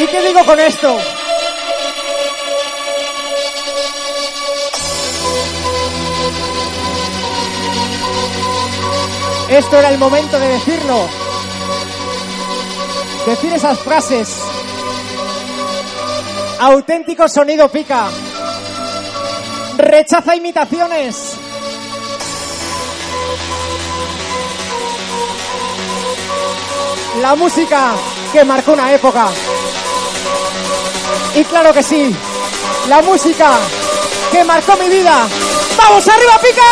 ¿Y qué digo con esto? Esto era el momento de decirlo. Decir esas frases. Auténtico sonido pica. Rechaza imitaciones. La música que marcó una época. Y claro que sí, la música que marcó mi vida. ¡Vamos arriba, pica!